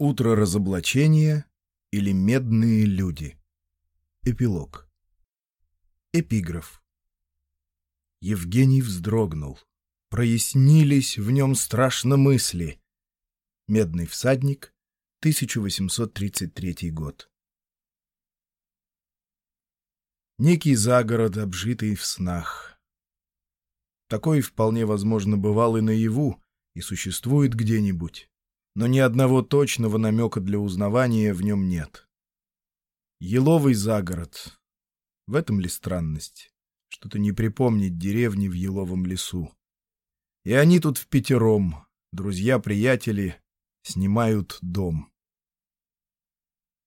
Утро разоблачения или медные люди. Эпилог. Эпиграф. Евгений вздрогнул. Прояснились в нем страшно мысли. Медный всадник, 1833 год. Некий загород, обжитый в снах. Такой вполне возможно бывал и наяву, и существует где-нибудь но ни одного точного намека для узнавания в нем нет. Еловый загород. В этом ли странность? Что-то не припомнить деревни в еловом лесу. И они тут в пятером, друзья-приятели, снимают дом.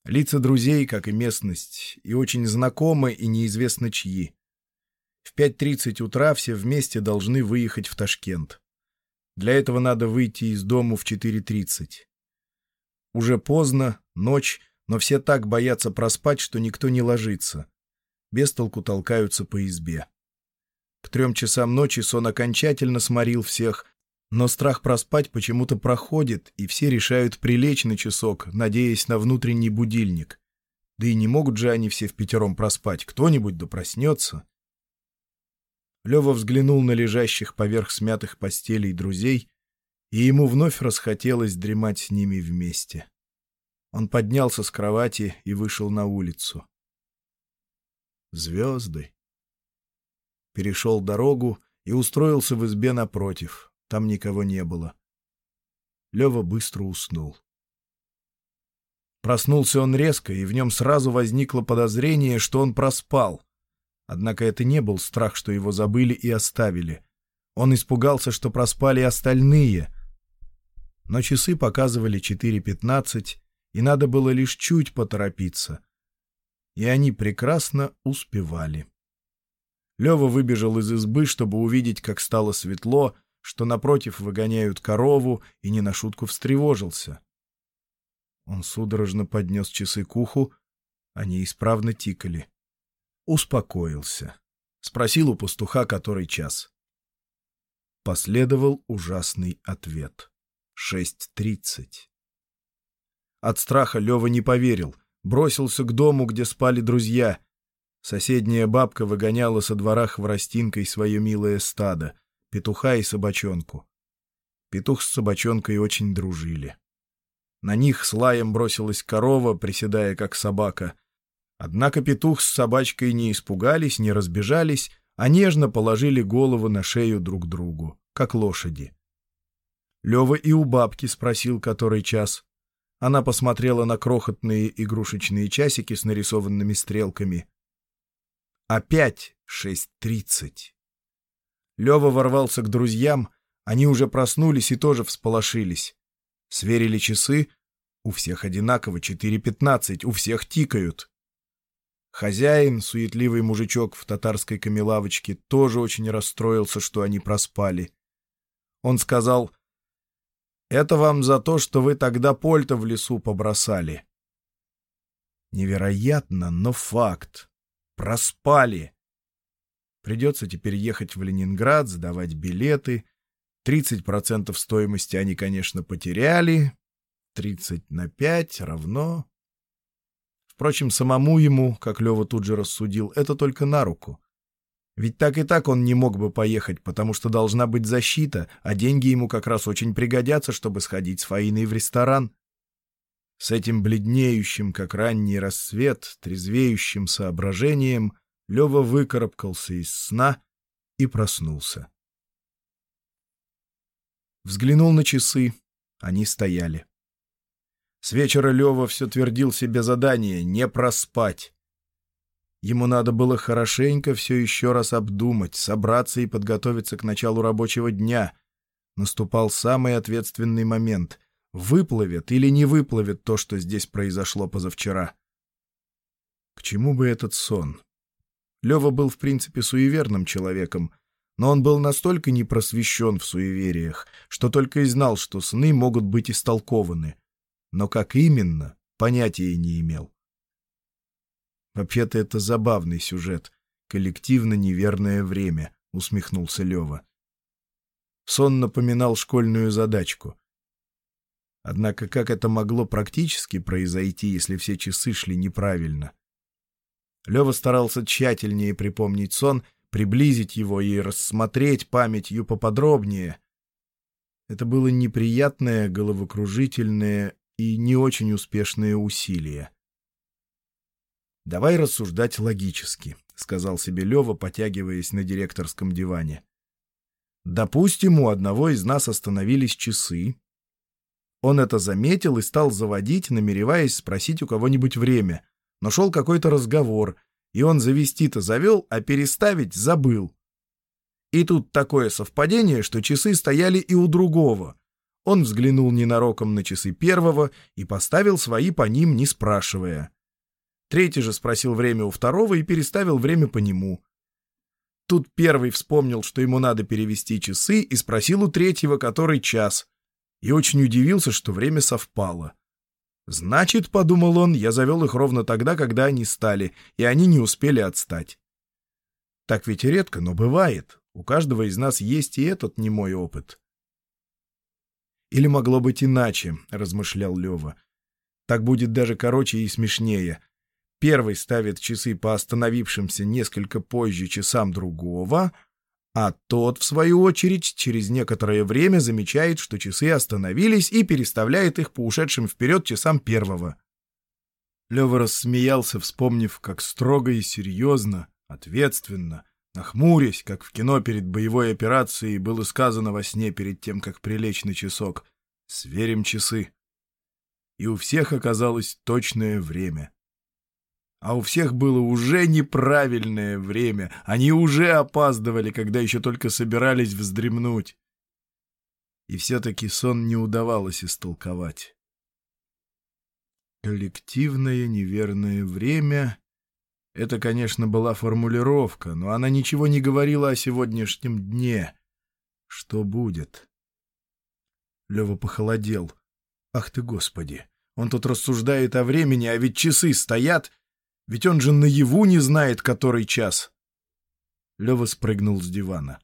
Лица друзей, как и местность, и очень знакомы, и неизвестно чьи. В 5.30 утра все вместе должны выехать в Ташкент. Для этого надо выйти из дому в 4.30. Уже поздно, ночь, но все так боятся проспать, что никто не ложится. Без толку толкаются по избе. К трем часам ночи сон окончательно сморил всех, но страх проспать почему-то проходит, и все решают прилечь на часок, надеясь на внутренний будильник. Да и не могут же они все в пятером проспать, кто-нибудь да. Лева взглянул на лежащих поверх смятых постелей друзей, и ему вновь расхотелось дремать с ними вместе. Он поднялся с кровати и вышел на улицу. Звезды. Перешел дорогу и устроился в избе напротив. Там никого не было. Лева быстро уснул. Проснулся он резко, и в нем сразу возникло подозрение, что он проспал — Однако это не был страх, что его забыли и оставили. Он испугался, что проспали остальные. Но часы показывали 4.15, и надо было лишь чуть поторопиться. И они прекрасно успевали. Лева выбежал из избы, чтобы увидеть, как стало светло, что напротив выгоняют корову, и не на шутку встревожился. Он судорожно поднес часы к уху, они исправно тикали успокоился. Спросил у пастуха, который час. Последовал ужасный ответ. Шесть тридцать. От страха Лева не поверил. Бросился к дому, где спали друзья. Соседняя бабка выгоняла со двора хворостинкой свое милое стадо, петуха и собачонку. Петух с собачонкой очень дружили. На них с лаем бросилась корова, приседая как собака. Однако петух с собачкой не испугались, не разбежались, а нежно положили голову на шею друг другу, как лошади. Лева и у бабки спросил, который час. Она посмотрела на крохотные игрушечные часики с нарисованными стрелками. Опять шесть тридцать. Лева ворвался к друзьям, они уже проснулись и тоже всполошились. Сверили часы. У всех одинаково четыре пятнадцать, у всех тикают. Хозяин, суетливый мужичок в татарской камелавочке, тоже очень расстроился, что они проспали. Он сказал, «Это вам за то, что вы тогда польта в лесу побросали». Невероятно, но факт. Проспали. Придется теперь ехать в Ленинград, сдавать билеты. 30% стоимости они, конечно, потеряли. 30 на 5 равно... Впрочем, самому ему, как Лева тут же рассудил, это только на руку. Ведь так и так он не мог бы поехать, потому что должна быть защита, а деньги ему как раз очень пригодятся, чтобы сходить с Фаиной в ресторан. С этим бледнеющим, как ранний рассвет, трезвеющим соображением Лева выкарабкался из сна и проснулся. Взглянул на часы. Они стояли. С вечера Лева все твердил себе задание — не проспать. Ему надо было хорошенько все еще раз обдумать, собраться и подготовиться к началу рабочего дня. Наступал самый ответственный момент — выплывет или не выплывет то, что здесь произошло позавчера. К чему бы этот сон? Лева был, в принципе, суеверным человеком, но он был настолько непросвещен в суевериях, что только и знал, что сны могут быть истолкованы — но как именно, понятия не имел. «Вообще-то это забавный сюжет. Коллективно неверное время», — усмехнулся Лева. Сон напоминал школьную задачку. Однако как это могло практически произойти, если все часы шли неправильно? Лева старался тщательнее припомнить сон, приблизить его и рассмотреть памятью поподробнее. Это было неприятное, головокружительное и не очень успешное усилие. «Давай рассуждать логически», — сказал себе Лева, потягиваясь на директорском диване. «Допустим, у одного из нас остановились часы. Он это заметил и стал заводить, намереваясь спросить у кого-нибудь время. Но шел какой-то разговор, и он завести-то завел, а переставить забыл. И тут такое совпадение, что часы стояли и у другого. Он взглянул ненароком на часы первого и поставил свои по ним, не спрашивая. Третий же спросил время у второго и переставил время по нему. Тут первый вспомнил, что ему надо перевести часы, и спросил у третьего, который час. И очень удивился, что время совпало. «Значит, — подумал он, — я завел их ровно тогда, когда они стали, и они не успели отстать». Так ведь редко, но бывает. У каждого из нас есть и этот немой опыт. «Или могло быть иначе», — размышлял Лева. «Так будет даже короче и смешнее. Первый ставит часы по остановившимся несколько позже часам другого, а тот, в свою очередь, через некоторое время замечает, что часы остановились и переставляет их по ушедшим вперед часам первого. Лева рассмеялся, вспомнив, как строго и серьезно, ответственно, нахмурясь, как в кино перед боевой операцией было сказано во сне перед тем, как прилечь на часок, «Сверим часы». И у всех оказалось точное время. А у всех было уже неправильное время. Они уже опаздывали, когда еще только собирались вздремнуть. И все-таки сон не удавалось истолковать. Коллективное неверное время — это, конечно, была формулировка, но она ничего не говорила о сегодняшнем дне. Что будет? Лева похолодел. Ах ты, Господи! Он тут рассуждает о времени, а ведь часы стоят — ведь он же наяву не знает, который час. Лева спрыгнул с дивана.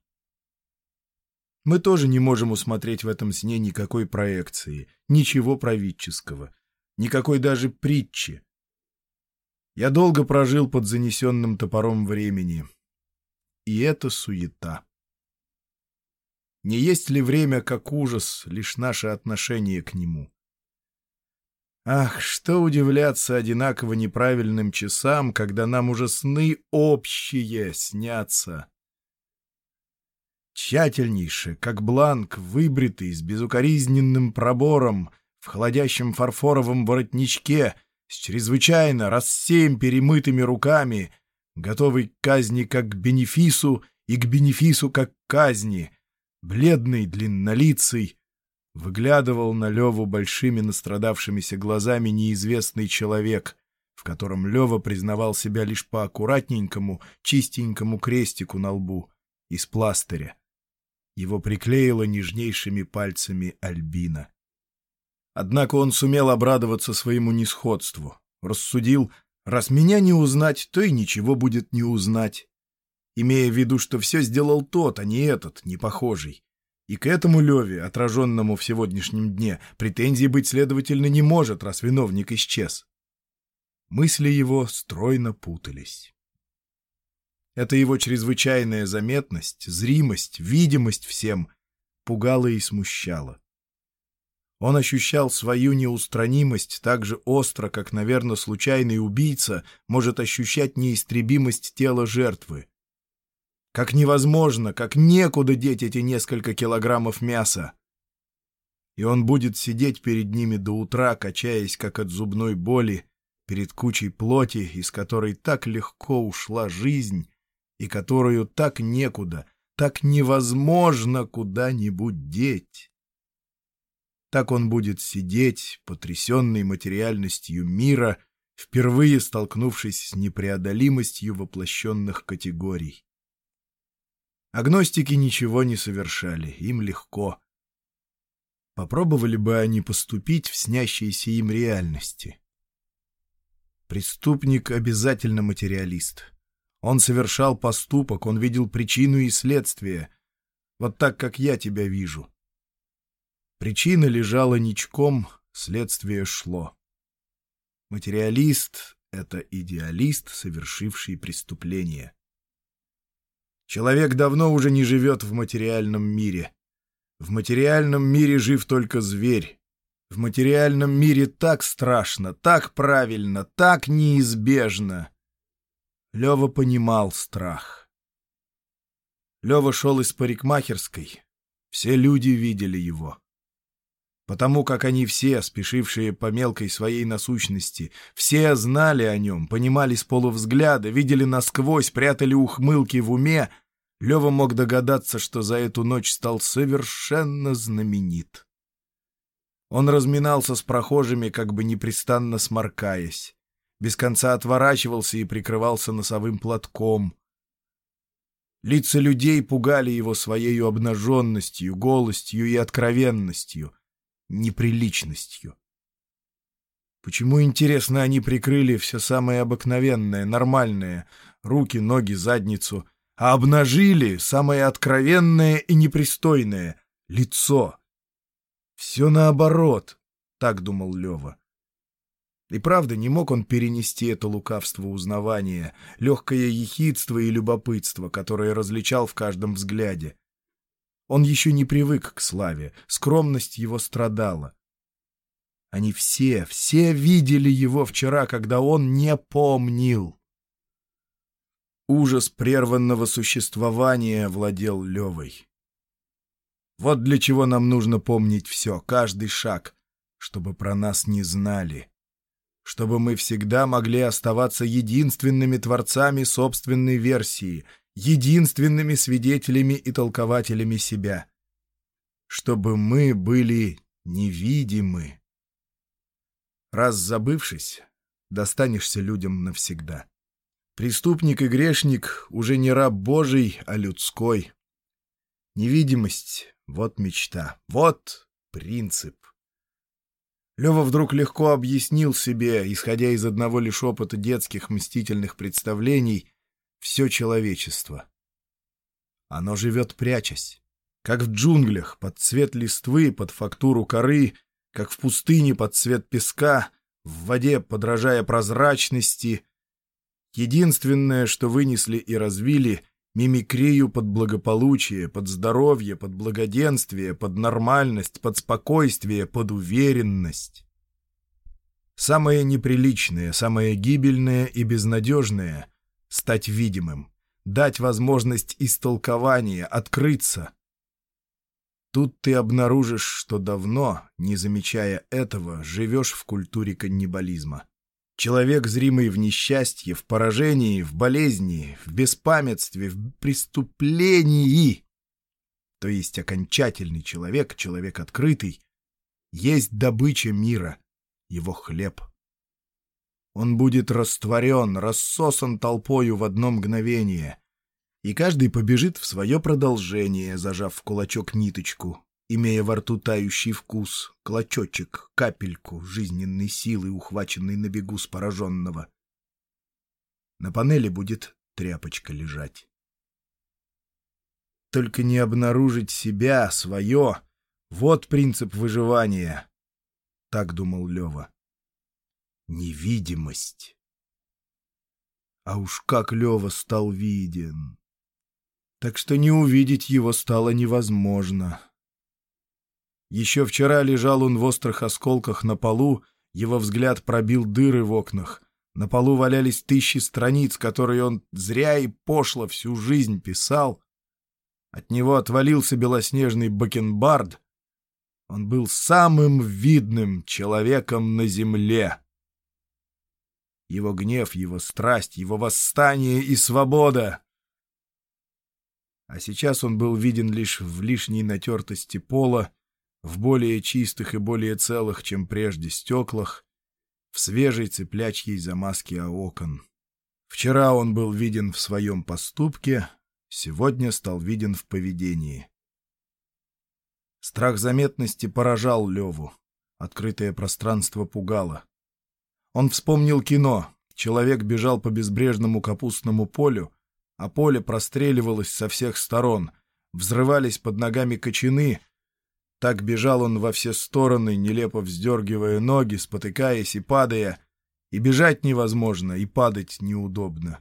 Мы тоже не можем усмотреть в этом сне никакой проекции, ничего правительского, никакой даже притчи. Я долго прожил под занесенным топором времени. И это суета. Не есть ли время, как ужас, лишь наше отношение к нему? Ах, что удивляться одинаково неправильным часам, когда нам уже сны общие снятся. Тщательнейше, как бланк, выбритый, с безукоризненным пробором, в холодящем фарфоровом воротничке, с чрезвычайно раз перемытыми руками, готовый к казни как к бенефису и к бенефису как к казни, бледный, длиннолицый, Выглядывал на Леву большими настрадавшимися глазами неизвестный человек, в котором Лева признавал себя лишь по аккуратненькому, чистенькому крестику на лбу, из пластыря. Его приклеило нежнейшими пальцами Альбина. Однако он сумел обрадоваться своему несходству. Рассудил, раз меня не узнать, то и ничего будет не узнать. Имея в виду, что все сделал тот, а не этот, не похожий. И к этому Леве, отраженному в сегодняшнем дне, претензий быть, следовательно, не может, раз виновник исчез. Мысли его стройно путались. Это его чрезвычайная заметность, зримость, видимость всем пугала и смущала. Он ощущал свою неустранимость так же остро, как, наверное, случайный убийца может ощущать неистребимость тела жертвы. Как невозможно, как некуда деть эти несколько килограммов мяса. И он будет сидеть перед ними до утра, качаясь, как от зубной боли, перед кучей плоти, из которой так легко ушла жизнь, и которую так некуда, так невозможно куда-нибудь деть. Так он будет сидеть, потрясенный материальностью мира, впервые столкнувшись с непреодолимостью воплощенных категорий. Агностики ничего не совершали, им легко. Попробовали бы они поступить в снящейся им реальности. Преступник обязательно материалист. Он совершал поступок, он видел причину и следствие. Вот так, как я тебя вижу. Причина лежала ничком, следствие шло. Материалист — это идеалист, совершивший преступление. Человек давно уже не живет в материальном мире. В материальном мире жив только зверь. В материальном мире так страшно, так правильно, так неизбежно. Лева понимал страх. Лева шел из парикмахерской. Все люди видели его. Потому как они все, спешившие по мелкой своей насущности, все знали о нем, понимали с полувзгляда, видели насквозь, прятали ухмылки в уме, Лева мог догадаться, что за эту ночь стал совершенно знаменит. Он разминался с прохожими, как бы непрестанно сморкаясь. Без конца отворачивался и прикрывался носовым платком. Лица людей пугали его своей обнаженностью, голостью и откровенностью, неприличностью. Почему, интересно, они прикрыли все самое обыкновенное, нормальное — руки, ноги, задницу — а обнажили самое откровенное и непристойное — лицо. Все наоборот, так думал Лева. И правда, не мог он перенести это лукавство узнавания, легкое ехидство и любопытство, которое различал в каждом взгляде. Он еще не привык к славе, скромность его страдала. Они все, все видели его вчера, когда он не помнил. Ужас прерванного существования владел Левой. Вот для чего нам нужно помнить все, каждый шаг, чтобы про нас не знали, чтобы мы всегда могли оставаться единственными творцами собственной версии, единственными свидетелями и толкователями себя, чтобы мы были невидимы. Раз забывшись, достанешься людям навсегда. Преступник и грешник уже не раб Божий, а людской. Невидимость — вот мечта, вот принцип. Лева вдруг легко объяснил себе, исходя из одного лишь опыта детских мстительных представлений, все человечество. Оно живет прячась, как в джунглях, под цвет листвы, под фактуру коры, как в пустыне под цвет песка, в воде, подражая прозрачности, Единственное, что вынесли и развили — мимикрию под благополучие, под здоровье, под благоденствие, под нормальность, под спокойствие, под уверенность. Самое неприличное, самое гибельное и безнадежное — стать видимым, дать возможность истолкования, открыться. Тут ты обнаружишь, что давно, не замечая этого, живешь в культуре каннибализма. Человек, зримый в несчастье, в поражении, в болезни, в беспамятстве, в преступлении, то есть окончательный человек, человек открытый, есть добыча мира, его хлеб. Он будет растворен, рассосан толпою в одно мгновение, и каждый побежит в свое продолжение, зажав в кулачок ниточку, имея во рту тающий вкус, клочочек, капельку жизненной силы, ухваченной на бегу с пораженного. На панели будет тряпочка лежать. Только не обнаружить себя, свое — вот принцип выживания. Так думал Лева. Невидимость. А уж как Лева стал виден. Так что не увидеть его стало невозможно. Еще вчера лежал он в острых осколках на полу, его взгляд пробил дыры в окнах. На полу валялись тысячи страниц, которые он зря и пошло всю жизнь писал. От него отвалился белоснежный бакенбард. Он был самым видным человеком на земле. Его гнев, его страсть, его восстание и свобода. А сейчас он был виден лишь в лишней натертости пола, в более чистых и более целых, чем прежде, стеклах, в свежей цыплячьей замазке окон. Вчера он был виден в своем поступке, сегодня стал виден в поведении. Страх заметности поражал Леву. Открытое пространство пугало. Он вспомнил кино. Человек бежал по безбрежному капустному полю, а поле простреливалось со всех сторон. Взрывались под ногами кочаны, Так бежал он во все стороны, нелепо вздергивая ноги, спотыкаясь и падая. И бежать невозможно, и падать неудобно.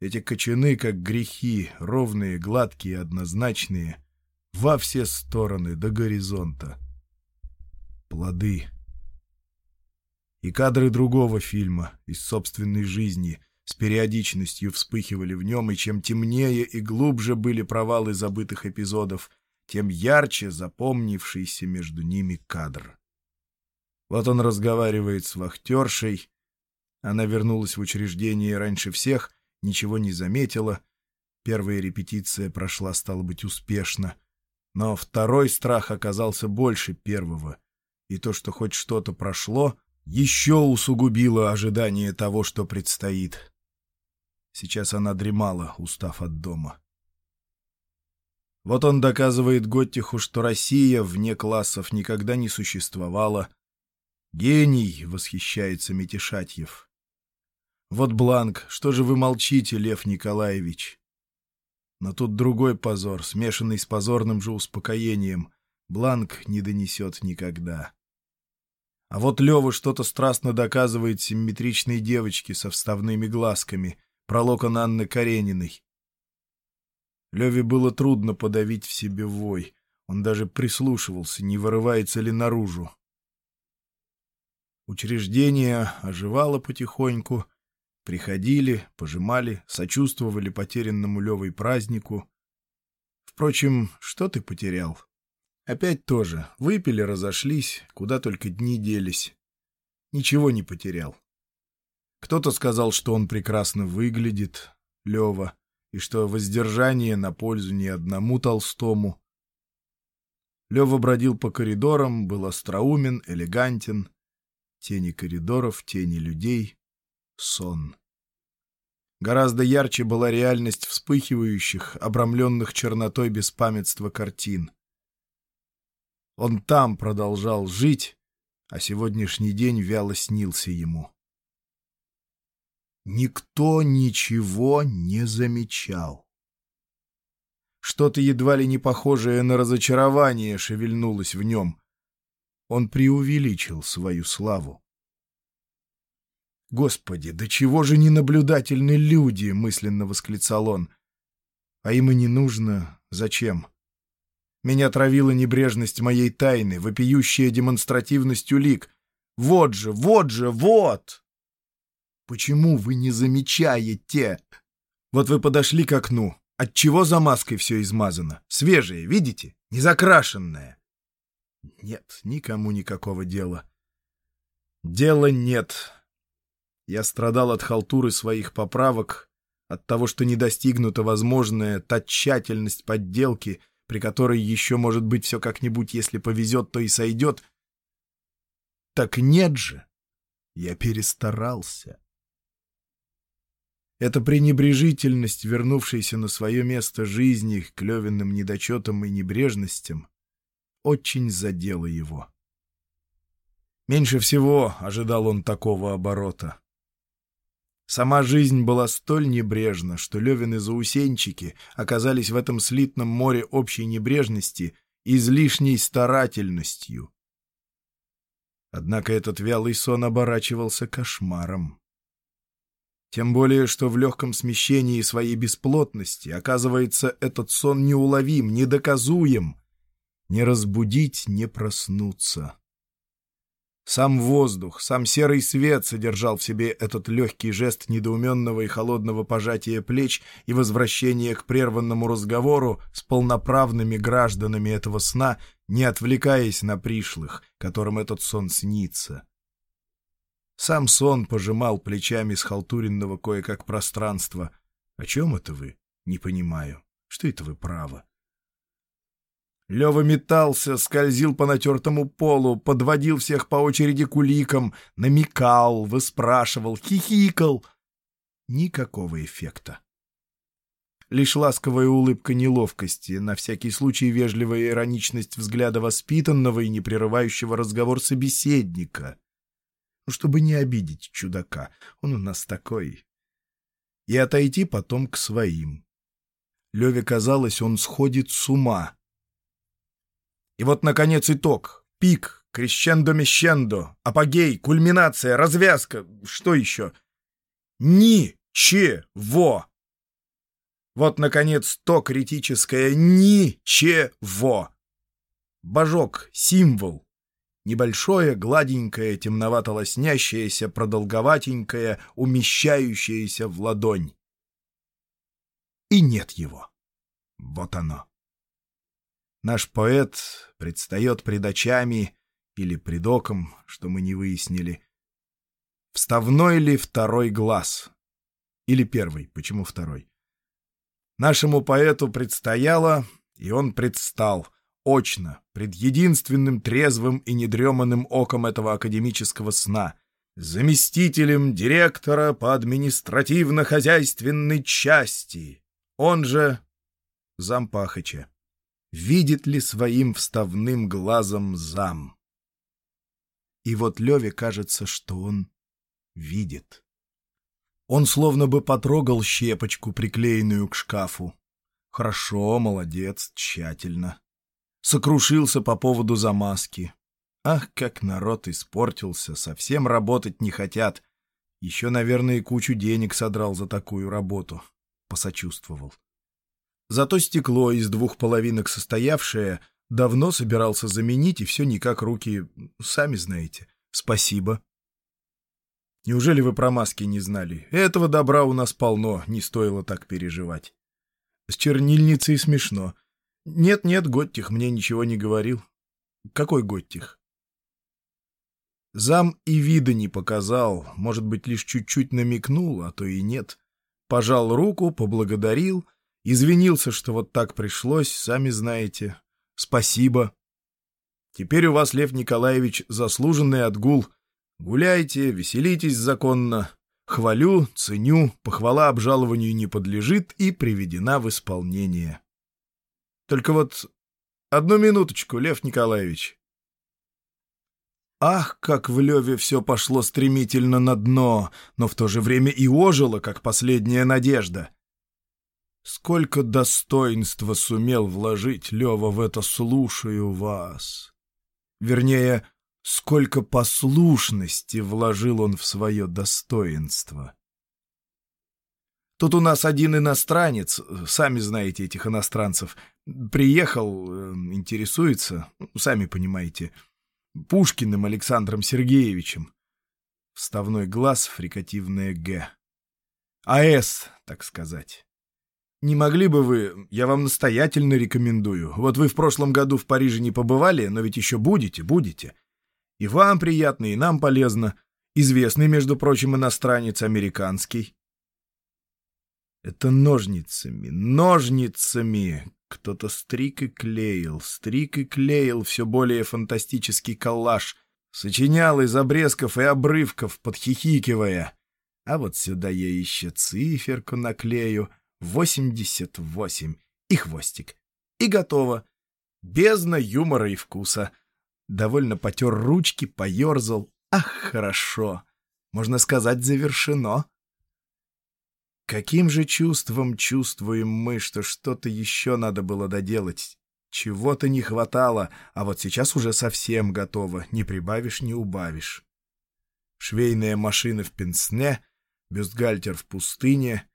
Эти кочаны, как грехи, ровные, гладкие, однозначные, во все стороны, до горизонта. Плоды. И кадры другого фильма, из собственной жизни, с периодичностью вспыхивали в нем, и чем темнее и глубже были провалы забытых эпизодов, тем ярче запомнившийся между ними кадр. Вот он разговаривает с вахтершей. Она вернулась в учреждение раньше всех, ничего не заметила. Первая репетиция прошла, стало быть, успешно. Но второй страх оказался больше первого. И то, что хоть что-то прошло, еще усугубило ожидание того, что предстоит. Сейчас она дремала, устав от дома. Вот он доказывает Готтиху, что Россия вне классов никогда не существовала. «Гений!» — восхищается Митишатьев. «Вот бланк, что же вы молчите, Лев Николаевич?» Но тут другой позор, смешанный с позорным же успокоением. Бланк не донесет никогда. А вот Лева что-то страстно доказывает симметричной девочке со вставными глазками, пролокон Анны Карениной. Леве было трудно подавить в себе вой. Он даже прислушивался, не вырывается ли наружу. Учреждение оживало потихоньку. Приходили, пожимали, сочувствовали потерянному Левой празднику. Впрочем, что ты потерял? Опять тоже. Выпили, разошлись, куда только дни делись. Ничего не потерял. Кто-то сказал, что он прекрасно выглядит, Лева, и что воздержание на пользу ни одному Толстому. Лева бродил по коридорам, был остроумен, элегантен. Тени коридоров, тени людей, сон. Гораздо ярче была реальность вспыхивающих, обрамленных чернотой беспамятства картин. Он там продолжал жить, а сегодняшний день вяло снился ему. Никто ничего не замечал. Что-то едва ли не похожее на разочарование шевельнулось в нем. Он преувеличил свою славу. «Господи, да чего же ненаблюдательны люди!» — мысленно восклицал он. «А им и не нужно. Зачем?» Меня травила небрежность моей тайны, вопиющая демонстративность улик. Вот же, вот же, вот! Почему вы не замечаете? Вот вы подошли к окну. Отчего за маской все измазано? Свежее, видите? Не закрашенное. Нет, никому никакого дела. Дела нет. Я страдал от халтуры своих поправок, от того, что не достигнута возможная та тщательность подделки — при которой еще, может быть, все как-нибудь, если повезет, то и сойдет. Так нет же! Я перестарался. Эта пренебрежительность, вернувшаяся на свое место жизни к Левиным недочетам и небрежностям, очень задела его. Меньше всего ожидал он такого оборота. Сама жизнь была столь небрежна, что Левины заусенчики оказались в этом слитном море общей небрежности излишней старательностью. Однако этот вялый сон оборачивался кошмаром. Тем более, что в легком смещении своей бесплотности, оказывается, этот сон неуловим, недоказуем. Не разбудить, не проснуться. Сам воздух, сам серый свет содержал в себе этот легкий жест недоуменного и холодного пожатия плеч и возвращения к прерванному разговору с полноправными гражданами этого сна, не отвлекаясь на пришлых, которым этот сон снится. Сам сон пожимал плечами с халтуренного кое-как пространства. «О чем это вы? Не понимаю. Что это вы право?» Лева метался, скользил по натертому полу, подводил всех по очереди куликам, намекал, выспрашивал, хихикал. Никакого эффекта. Лишь ласковая улыбка неловкости, на всякий случай вежливая ироничность взгляда воспитанного и не прерывающего разговор собеседника. Ну, чтобы не обидеть чудака, он у нас такой. И отойти потом к своим. Леве казалось, он сходит с ума И вот, наконец, итог. Пик, крещендо-мещендо, апогей, кульминация, развязка. Что еще? Ни-че-во. Вот, наконец, то критическое «ни-че-во». Божок, символ. Небольшое, гладенькое, темновато-лоснящееся, продолговатенькое, умещающееся в ладонь. И нет его. Вот оно. Наш поэт предстает пред очами или пред оком, что мы не выяснили. Вставной ли второй глаз? Или первый? Почему второй? Нашему поэту предстояло, и он предстал, очно, пред единственным трезвым и недреманным оком этого академического сна, заместителем директора по административно-хозяйственной части, он же зампахача видит ли своим вставным глазом зам. И вот Леве кажется, что он видит. Он словно бы потрогал щепочку, приклеенную к шкафу. Хорошо, молодец, тщательно. Сокрушился по поводу замазки. Ах, как народ испортился, совсем работать не хотят. Еще, наверное, кучу денег содрал за такую работу. Посочувствовал. Зато стекло из двух половинок состоявшее давно собирался заменить, и все никак руки, сами знаете. Спасибо. Неужели вы про маски не знали? Этого добра у нас полно, не стоило так переживать. С чернильницей смешно. Нет-нет, Готтих мне ничего не говорил. Какой Готтих? Зам и вида не показал, может быть, лишь чуть-чуть намекнул, а то и нет. Пожал руку, поблагодарил — Извинился, что вот так пришлось, сами знаете. Спасибо. Теперь у вас, Лев Николаевич, заслуженный отгул. Гуляйте, веселитесь законно. Хвалю, ценю, похвала обжалованию не подлежит и приведена в исполнение. Только вот одну минуточку, Лев Николаевич. Ах, как в Леве все пошло стремительно на дно, но в то же время и ожило, как последняя надежда. Сколько достоинства сумел вложить Лева в это «слушаю вас». Вернее, сколько послушности вложил он в свое достоинство. Тут у нас один иностранец, сами знаете этих иностранцев, приехал, э, интересуется, сами понимаете, Пушкиным Александром Сергеевичем. Вставной глаз, фрикативное «г». АЭС, так сказать. Не могли бы вы, я вам настоятельно рекомендую. Вот вы в прошлом году в Париже не побывали, но ведь еще будете, будете. И вам приятно, и нам полезно. Известный, между прочим, иностранец, американский. Это ножницами, ножницами. Кто-то стрик и клеил, стрик и клеил все более фантастический коллаж. Сочинял из обрезков и обрывков, подхихикивая. А вот сюда я еще циферку наклею — 88 и хвостик. И готово. Бездна юмора и вкуса. Довольно потер ручки, поерзал. Ах, хорошо. Можно сказать, завершено. Каким же чувством чувствуем мы, что что-то еще надо было доделать? Чего-то не хватало, а вот сейчас уже совсем готово, не прибавишь, не убавишь. Швейная машина в пенсне, бюстгальтер в пустыне,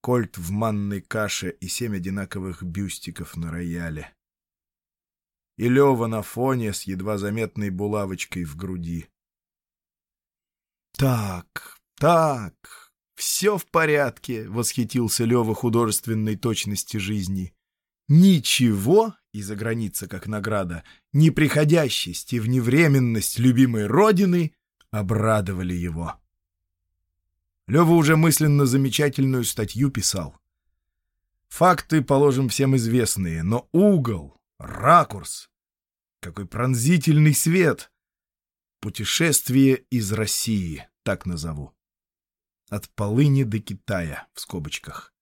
кольт в манной каше и семь одинаковых бюстиков на рояле. И Лева на фоне с едва заметной булавочкой в груди. «Так, так, все в порядке», — восхитился Лева художественной точности жизни. «Ничего, и за граница как награда, неприходящесть и вневременность любимой родины обрадовали его». Лева уже мысленно замечательную статью писал. Факты, положим, всем известные, но угол, ракурс, какой пронзительный свет. Путешествие из России, так назову. От полыни до Китая, в скобочках.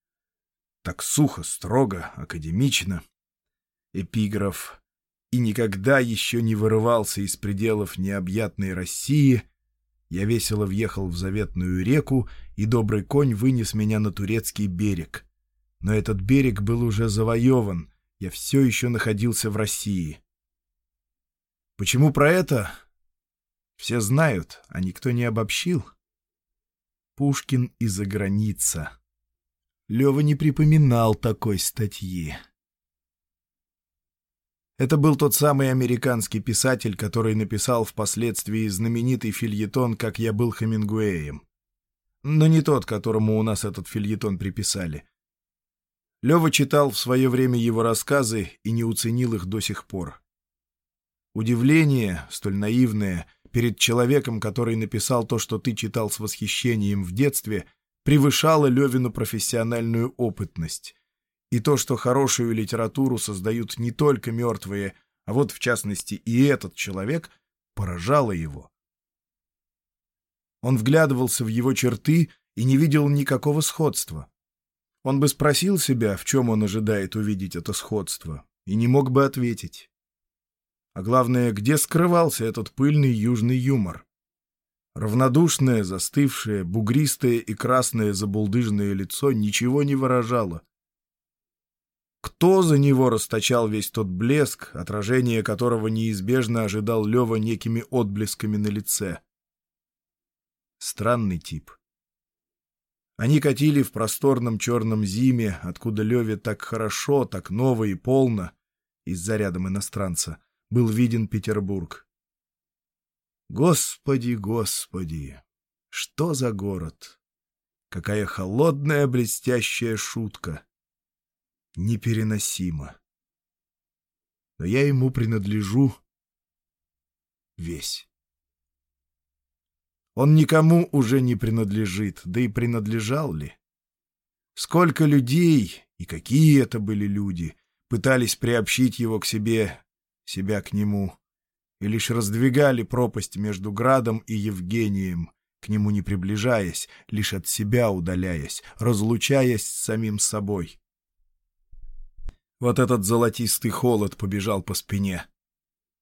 Так сухо, строго, академично. Эпиграф. И никогда еще не вырывался из пределов необъятной России — я весело въехал в заветную реку, и добрый конь вынес меня на турецкий берег. Но этот берег был уже завоеван, я все еще находился в России. Почему про это? Все знают, а никто не обобщил. Пушкин из-за граница. Лева не припоминал такой статьи. Это был тот самый американский писатель, который написал впоследствии знаменитый фильетон «Как я был Хемингуэем». Но не тот, которому у нас этот фильетон приписали. Лева читал в свое время его рассказы и не уценил их до сих пор. Удивление, столь наивное, перед человеком, который написал то, что ты читал с восхищением в детстве, превышало Левину профессиональную опытность. И то, что хорошую литературу создают не только мертвые, а вот, в частности, и этот человек, поражало его. Он вглядывался в его черты и не видел никакого сходства. Он бы спросил себя, в чем он ожидает увидеть это сходство, и не мог бы ответить. А главное, где скрывался этот пыльный южный юмор? Равнодушное, застывшее, бугристое и красное забулдыжное лицо ничего не выражало. Кто за него расточал весь тот блеск, отражение которого неизбежно ожидал Лева некими отблесками на лице? Странный тип. Они катили в просторном черном зиме, откуда Леве так хорошо, так ново и полно, из-за рядом иностранца, был виден Петербург. Господи, господи, что за город! Какая холодная блестящая шутка! Непереносимо. Но я ему принадлежу весь. Он никому уже не принадлежит, да и принадлежал ли? Сколько людей, и какие это были люди, пытались приобщить его к себе, себя к нему, и лишь раздвигали пропасть между Градом и Евгением, к нему не приближаясь, лишь от себя удаляясь, разлучаясь с самим собой. Вот этот золотистый холод побежал по спине.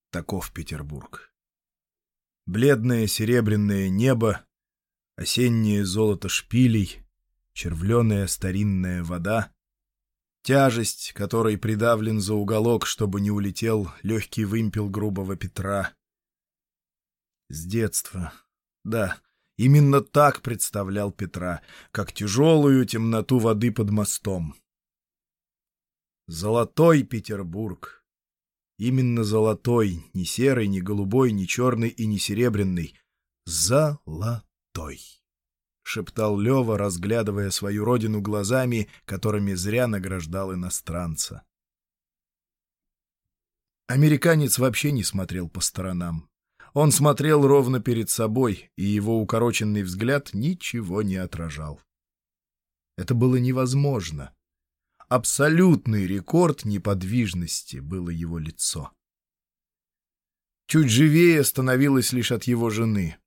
Таков Петербург. Бледное серебряное небо, осеннее золото шпилей, червленая старинная вода, тяжесть, которой придавлен за уголок, чтобы не улетел легкий вымпел грубого Петра. С детства, да, именно так представлял Петра, как тяжелую темноту воды под мостом. Золотой Петербург, Именно золотой, не серый, не голубой, не черный и не серебряный. Золотой. — шептал Лева, разглядывая свою родину глазами, которыми зря награждал иностранца. Американец вообще не смотрел по сторонам. Он смотрел ровно перед собой, и его укороченный взгляд ничего не отражал. Это было невозможно. Абсолютный рекорд неподвижности было его лицо. Чуть живее становилось лишь от его жены.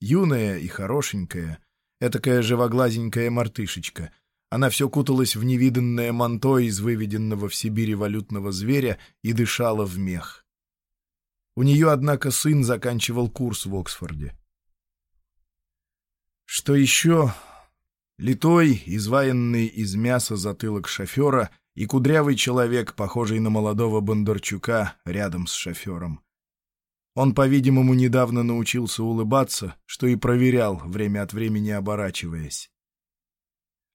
Юная и хорошенькая, этакая живоглазенькая мартышечка. Она все куталась в невиданное манто из выведенного в Сибири валютного зверя и дышала в мех. У нее, однако, сын заканчивал курс в Оксфорде. Что еще Литой, изваянный из мяса затылок шофера и кудрявый человек, похожий на молодого Бондарчука, рядом с шофером. Он, по-видимому, недавно научился улыбаться, что и проверял, время от времени оборачиваясь.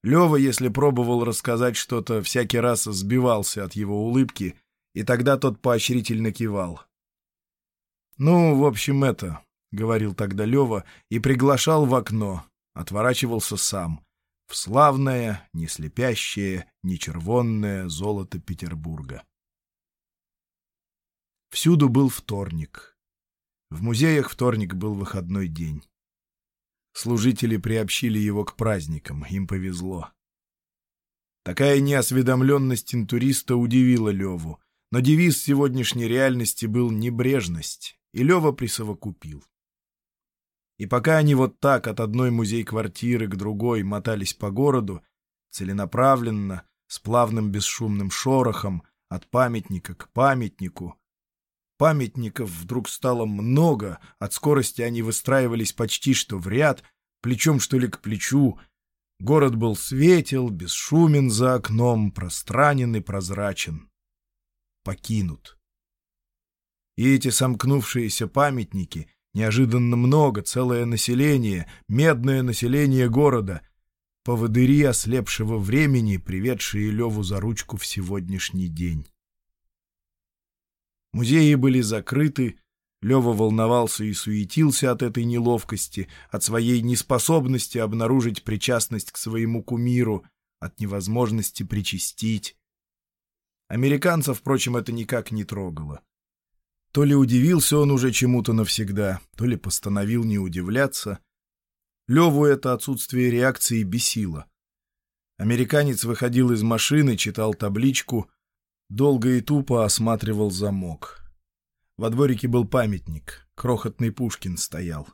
Лева, если пробовал рассказать что-то, всякий раз сбивался от его улыбки, и тогда тот поощрительно кивал. «Ну, в общем, это», — говорил тогда Лева, и приглашал в окно, отворачивался сам — в славное, не слепящее, не червонное золото Петербурга. Всюду был вторник. В музеях вторник был выходной день. Служители приобщили его к праздникам, им повезло. Такая неосведомленность интуриста удивила Леву, но девиз сегодняшней реальности был «небрежность», и Лева присовокупил. И пока они вот так от одной музей-квартиры к другой мотались по городу, целенаправленно, с плавным бесшумным шорохом, от памятника к памятнику, памятников вдруг стало много, от скорости они выстраивались почти что в ряд, плечом что ли к плечу. Город был светел, бесшумен за окном, пространен и прозрачен. Покинут. И эти сомкнувшиеся памятники, неожиданно много, целое население, медное население города, поводыри ослепшего времени, приведшие Леву за ручку в сегодняшний день. Музеи были закрыты, Лева волновался и суетился от этой неловкости, от своей неспособности обнаружить причастность к своему кумиру, от невозможности причастить. Американца, впрочем, это никак не трогало. То ли удивился он уже чему-то навсегда, то ли постановил не удивляться. Леву это отсутствие реакции бесило. Американец выходил из машины, читал табличку, долго и тупо осматривал замок. Во дворике был памятник, крохотный Пушкин стоял.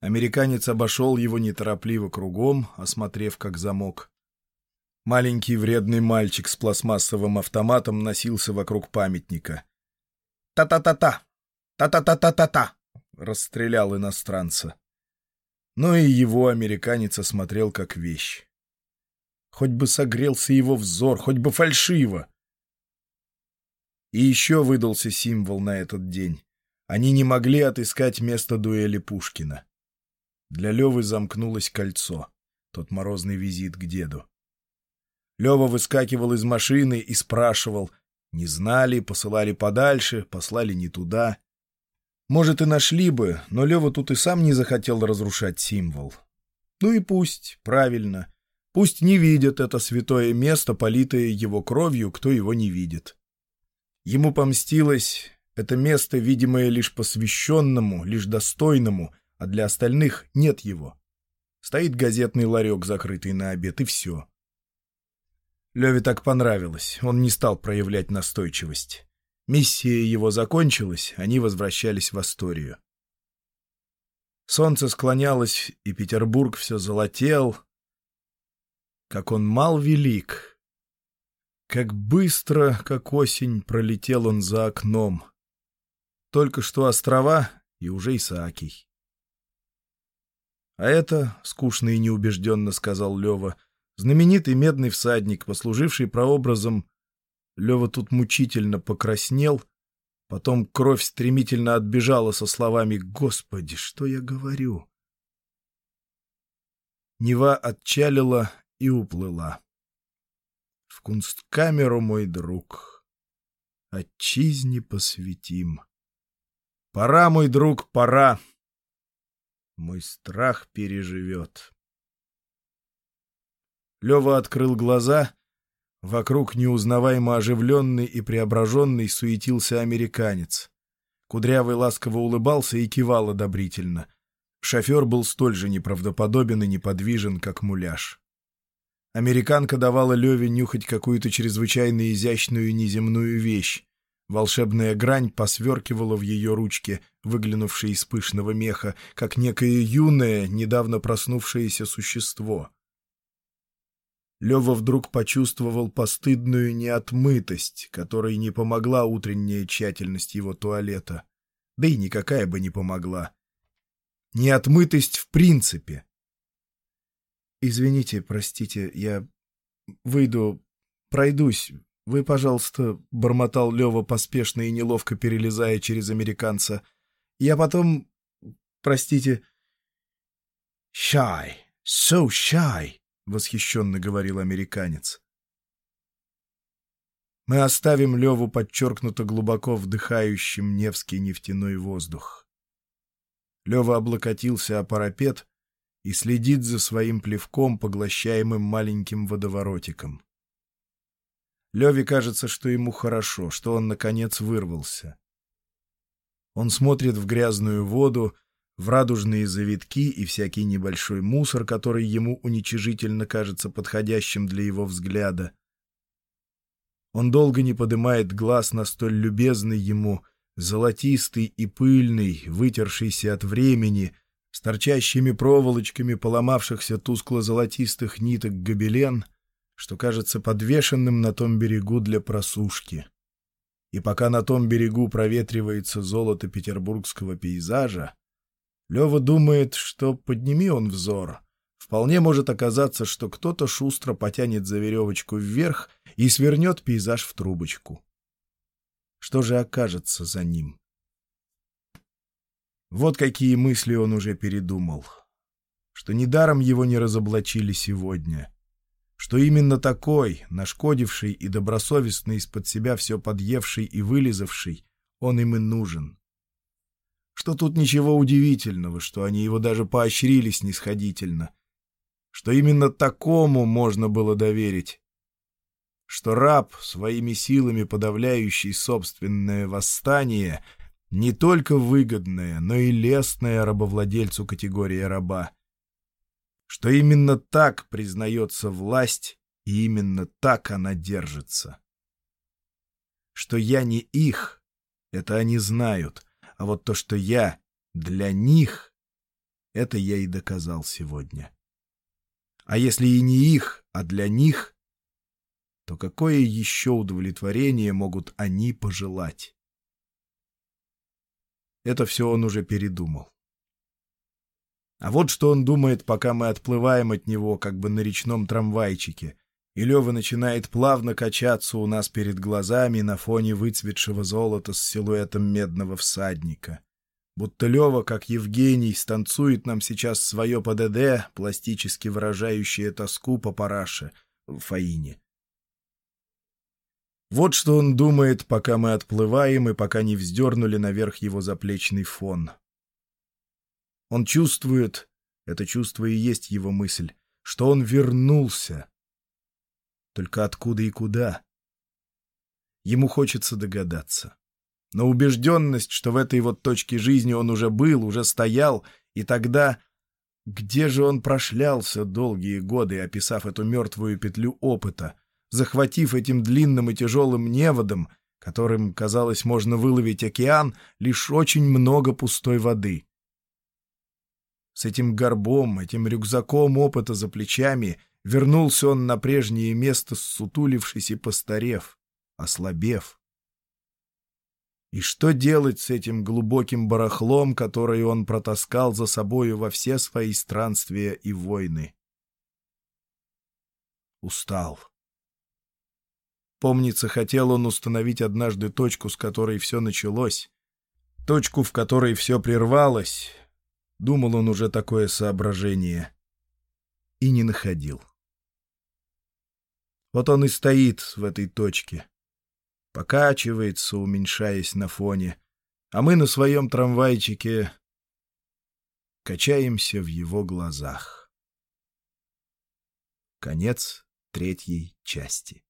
Американец обошел его неторопливо кругом, осмотрев как замок. Маленький вредный мальчик с пластмассовым автоматом носился вокруг памятника. «Та-та-та-та! Та-та-та-та-та-та!» — расстрелял иностранца. Но и его американец осмотрел как вещь. Хоть бы согрелся его взор, хоть бы фальшиво. И еще выдался символ на этот день. Они не могли отыскать место дуэли Пушкина. Для Левы замкнулось кольцо, тот морозный визит к деду. Лева выскакивал из машины и спрашивал. Не знали, посылали подальше, послали не туда. Может, и нашли бы, но Лева тут и сам не захотел разрушать символ. Ну и пусть, правильно. Пусть не видят это святое место, политое его кровью, кто его не видит. Ему помстилось это место, видимое лишь посвященному, лишь достойному, а для остальных нет его. Стоит газетный ларек, закрытый на обед, и все. Леве так понравилось, он не стал проявлять настойчивость. Миссия его закончилась, они возвращались в Асторию. Солнце склонялось, и Петербург все золотел. Как он мал велик! Как быстро, как осень, пролетел он за окном. Только что острова, и уже Исаакий. — А это, — скучно и неубежденно сказал Лева, — Знаменитый медный всадник, послуживший прообразом... Лева тут мучительно покраснел, потом кровь стремительно отбежала со словами «Господи, что я говорю?» Нева отчалила и уплыла. В кунсткамеру, мой друг, отчизне посвятим. Пора, мой друг, пора. Мой страх переживет. Лева открыл глаза. Вокруг неузнаваемо оживленный и преображенный суетился американец. Кудрявый ласково улыбался и кивал одобрительно. Шофер был столь же неправдоподобен и неподвижен, как муляж. Американка давала Леве нюхать какую-то чрезвычайно изящную неземную вещь. Волшебная грань посверкивала в ее ручке, выглянувшей из пышного меха, как некое юное, недавно проснувшееся существо. Лева вдруг почувствовал постыдную неотмытость, которой не помогла утренняя тщательность его туалета. Да и никакая бы не помогла. Неотмытость в принципе. «Извините, простите, я выйду, пройдусь. Вы, пожалуйста», — бормотал Лева поспешно и неловко перелезая через американца. «Я потом... простите...» «Shy, so shy», — восхищенно говорил американец. Мы оставим Леву подчеркнуто глубоко вдыхающим Невский нефтяной воздух. Лева облокотился о парапет и следит за своим плевком, поглощаемым маленьким водоворотиком. Леве кажется, что ему хорошо, что он, наконец, вырвался. Он смотрит в грязную воду, в радужные завитки и всякий небольшой мусор, который ему уничижительно кажется подходящим для его взгляда. Он долго не поднимает глаз на столь любезный ему, золотистый и пыльный, вытершийся от времени, с торчащими проволочками поломавшихся тускло-золотистых ниток гобелен, что кажется подвешенным на том берегу для просушки. И пока на том берегу проветривается золото петербургского пейзажа, Лева думает, что подними он взор. Вполне может оказаться, что кто-то шустро потянет за веревочку вверх и свернет пейзаж в трубочку. Что же окажется за ним? Вот какие мысли он уже передумал. Что недаром его не разоблачили сегодня. Что именно такой, нашкодивший и добросовестный из-под себя все подъевший и вылизавший, он им и нужен. Что тут ничего удивительного, что они его даже поощрили снисходительно. Что именно такому можно было доверить что раб, своими силами подавляющий собственное восстание, не только выгодная, но и лестная рабовладельцу категория раба. Что именно так признается власть, и именно так она держится. Что я не их, это они знают, а вот то, что я для них, это я и доказал сегодня. А если и не их, а для них, то какое еще удовлетворение могут они пожелать? Это все он уже передумал. А вот что он думает, пока мы отплываем от него, как бы на речном трамвайчике, и Лева начинает плавно качаться у нас перед глазами на фоне выцветшего золота с силуэтом медного всадника. Будто Лева, как Евгений, станцует нам сейчас свое ПДД, пластически выражающее тоску по параше, Фаине. Вот что он думает, пока мы отплываем и пока не вздернули наверх его заплечный фон. Он чувствует, это чувство и есть его мысль, что он вернулся. Только откуда и куда? Ему хочется догадаться. Но убежденность, что в этой вот точке жизни он уже был, уже стоял, и тогда... Где же он прошлялся долгие годы, описав эту мертвую петлю опыта? захватив этим длинным и тяжелым неводом, которым, казалось, можно выловить океан, лишь очень много пустой воды. С этим горбом, этим рюкзаком опыта за плечами вернулся он на прежнее место, сутулившись и постарев, ослабев. И что делать с этим глубоким барахлом, который он протаскал за собою во все свои странствия и войны? Устал. Помнится, хотел он установить однажды точку, с которой все началось. Точку, в которой все прервалось. Думал он уже такое соображение. И не находил. Вот он и стоит в этой точке. Покачивается, уменьшаясь на фоне. А мы на своем трамвайчике качаемся в его глазах. Конец третьей части.